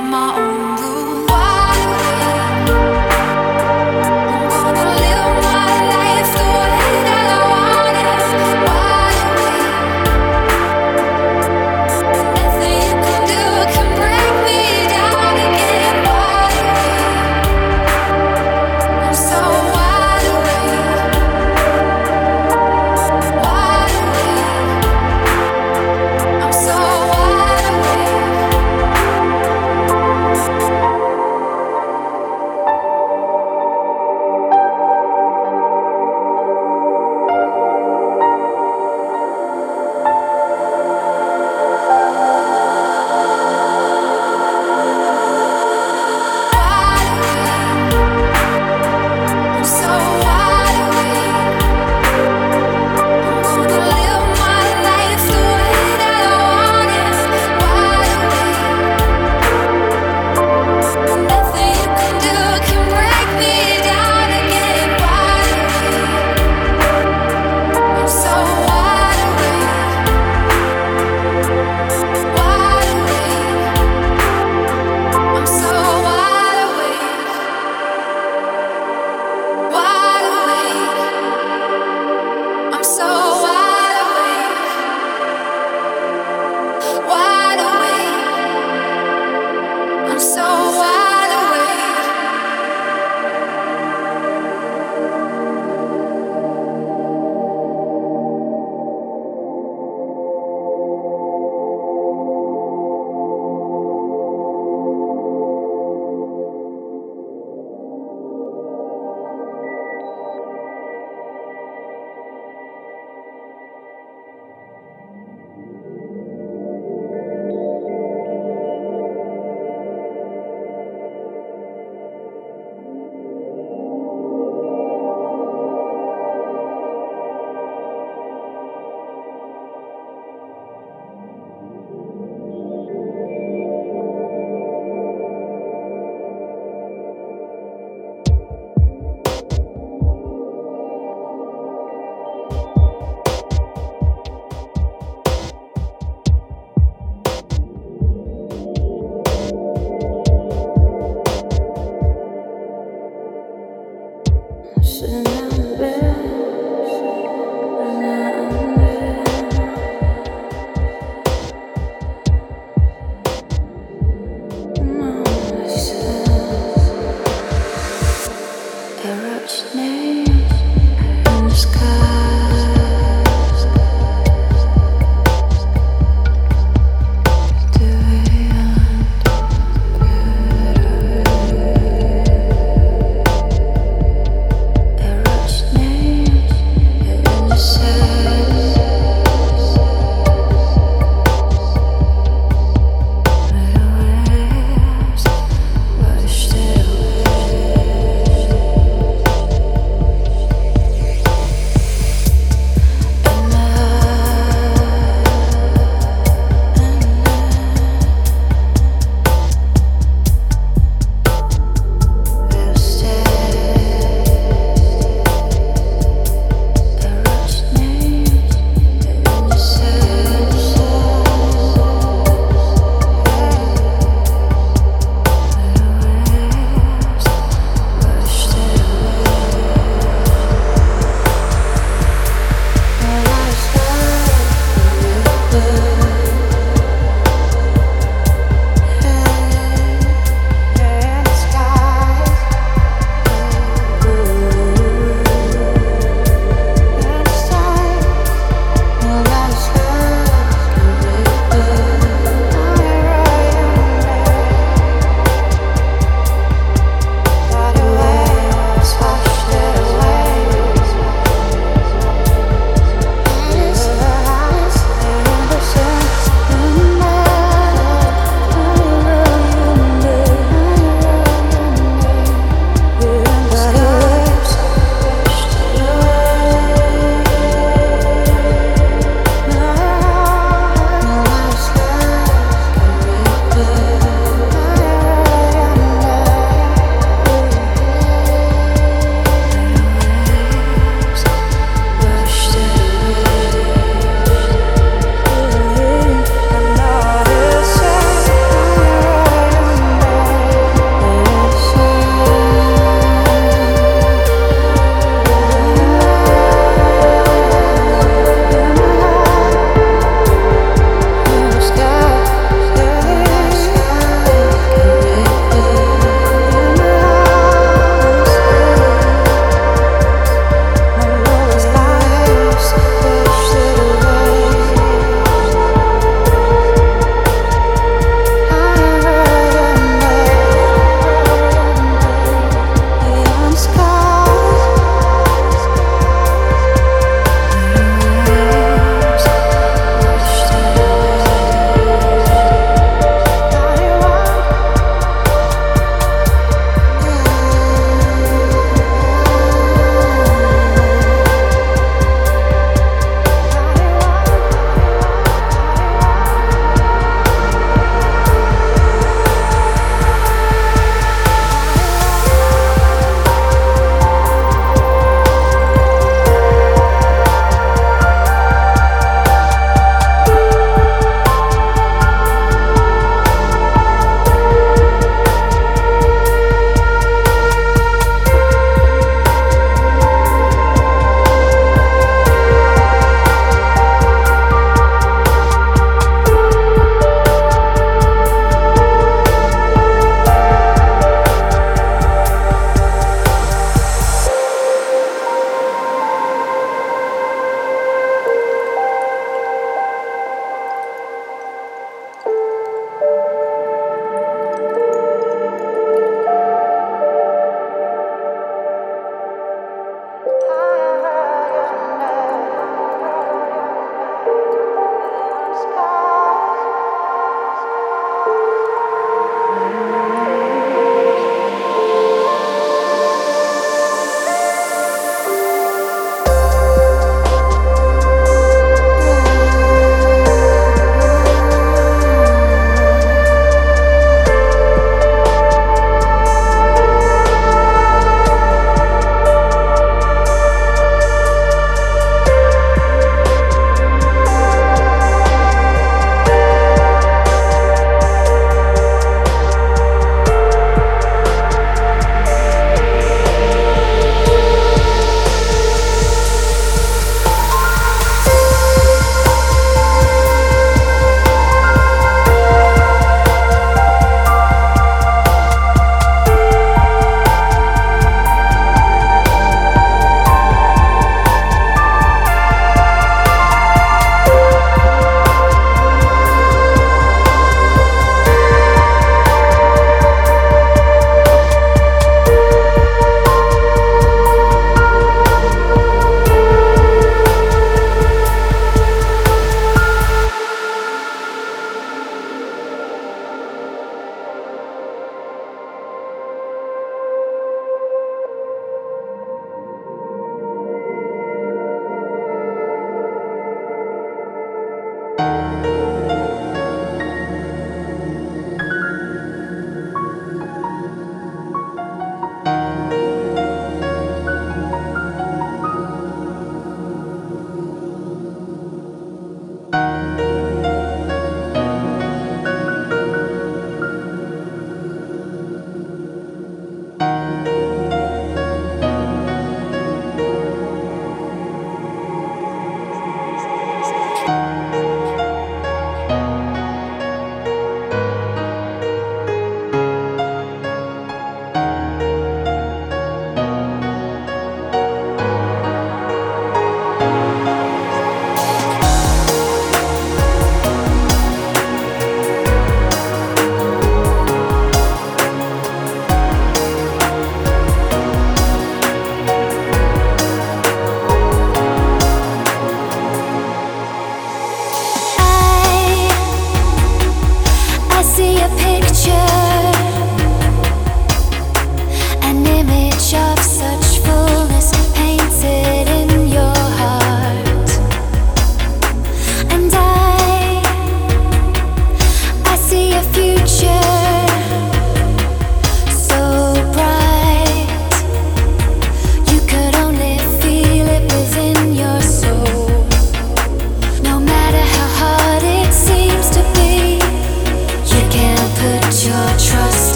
on my own.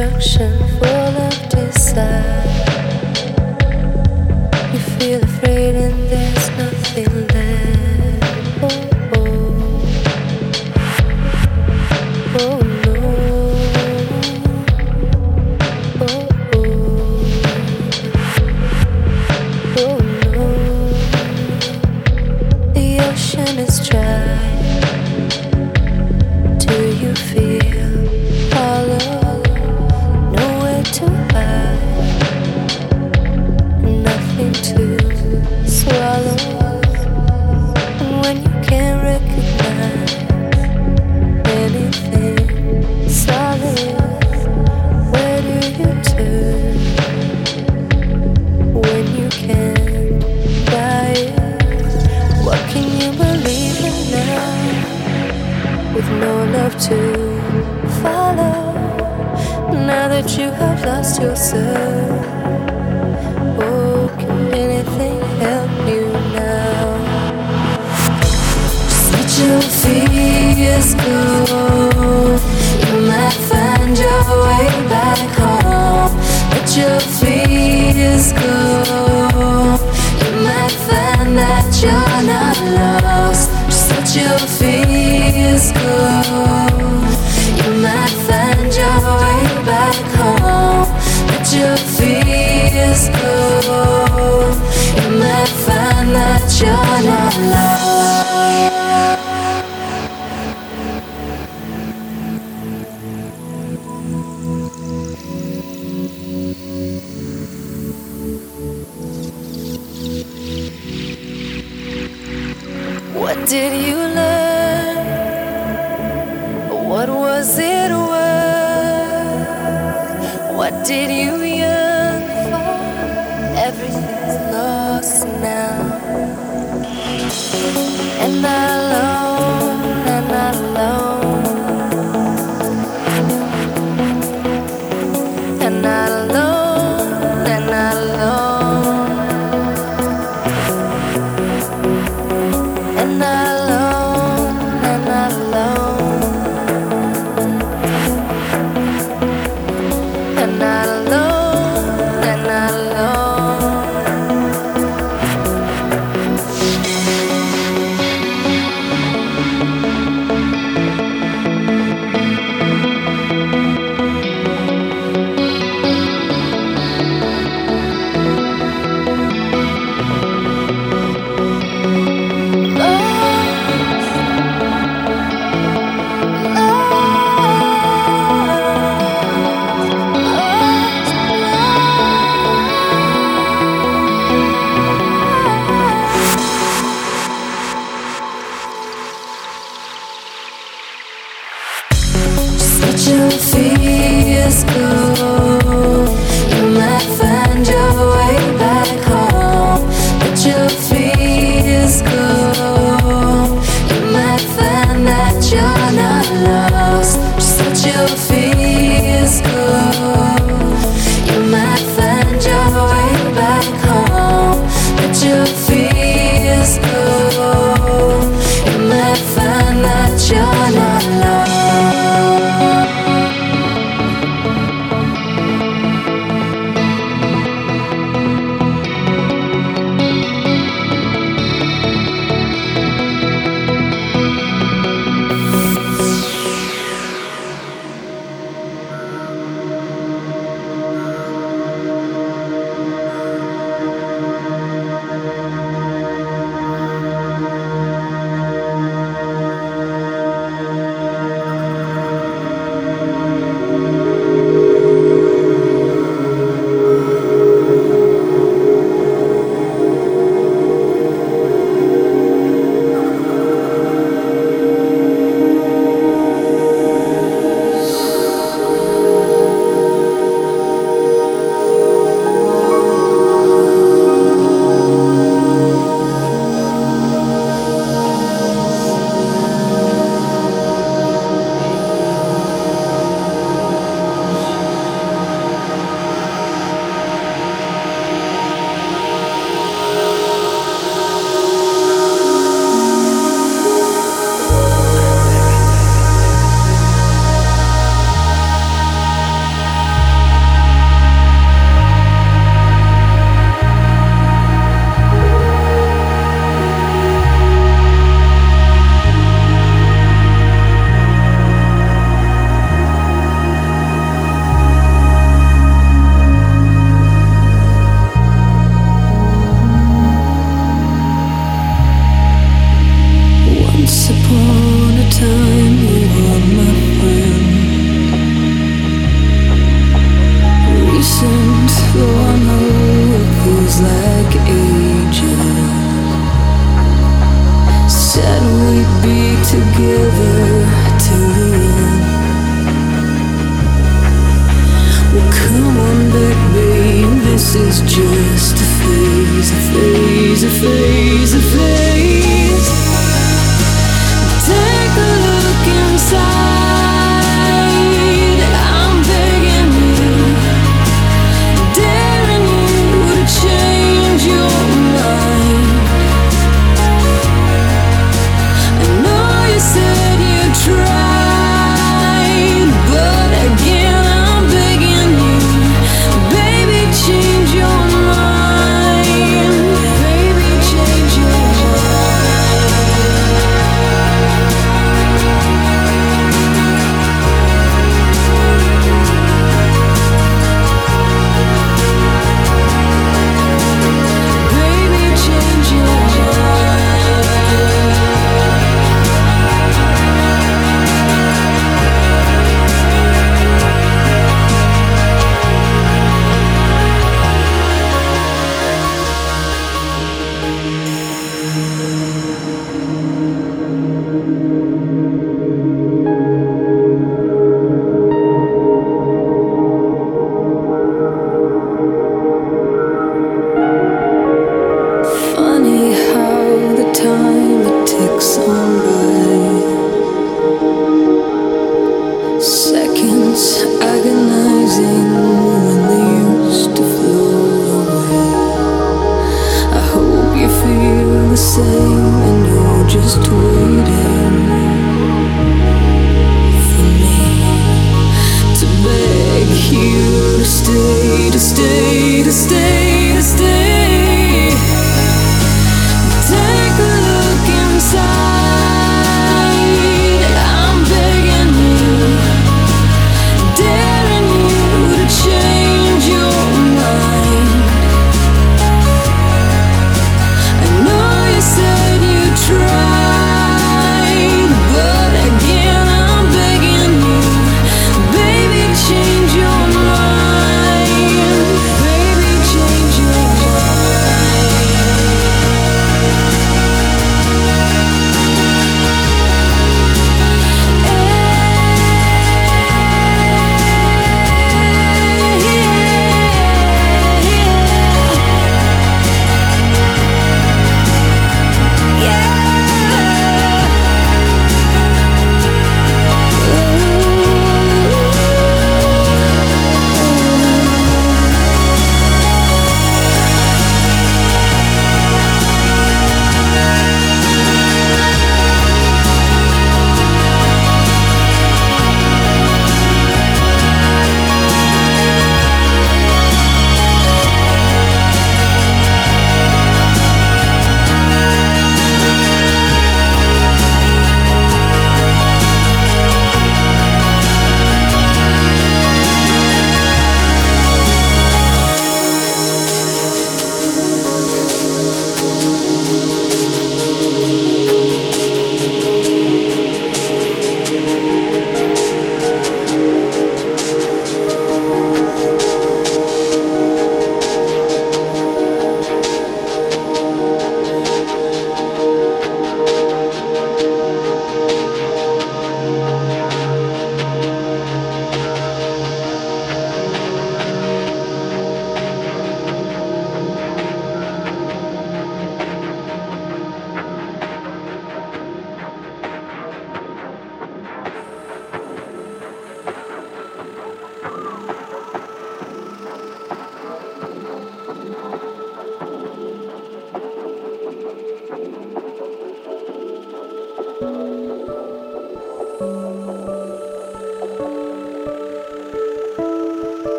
就是福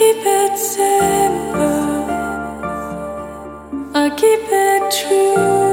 make it come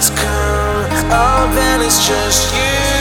lights come then it's just you.